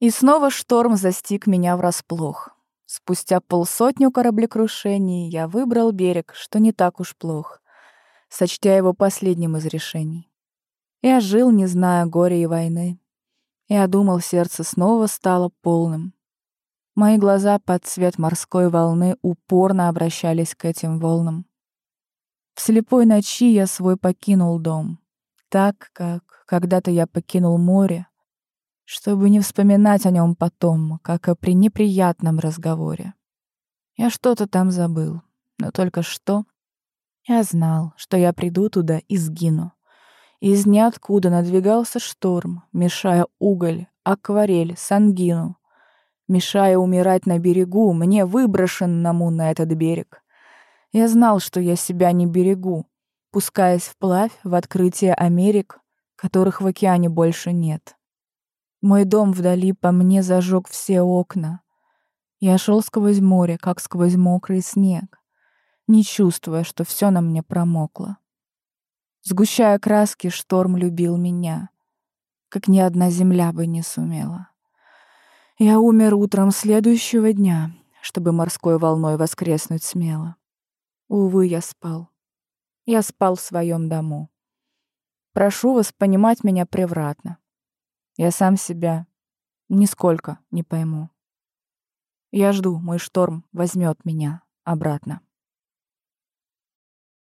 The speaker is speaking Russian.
И снова шторм застиг меня врасплох. Спустя полсотню кораблекрушений я выбрал берег, что не так уж плох, сочтя его последним из решений. Я жил, не зная горя и войны. Я думал, сердце снова стало полным. Мои глаза под цвет морской волны упорно обращались к этим волнам. В слепой ночи я свой покинул дом, так, как когда-то я покинул море, чтобы не вспоминать о нем потом, как о пренеприятном разговоре. Я что-то там забыл, но только что я знал, что я приду туда и сгину. Из ниоткуда надвигался шторм, мешая уголь, акварель, сангину, мешая умирать на берегу, мне выброшенному на этот берег. Я знал, что я себя не берегу, пускаясь вплавь в открытие Америк, которых в океане больше нет. Мой дом вдали по мне зажег все окна. Я шел сквозь море, как сквозь мокрый снег, не чувствуя, что все на мне промокло. Сгущая краски, шторм любил меня, как ни одна земля бы не сумела. Я умер утром следующего дня, чтобы морской волной воскреснуть смело. Увы, я спал. Я спал в своем дому. Прошу вас понимать меня превратно. Я сам себя нисколько не пойму. Я жду, мой шторм возьмет меня обратно.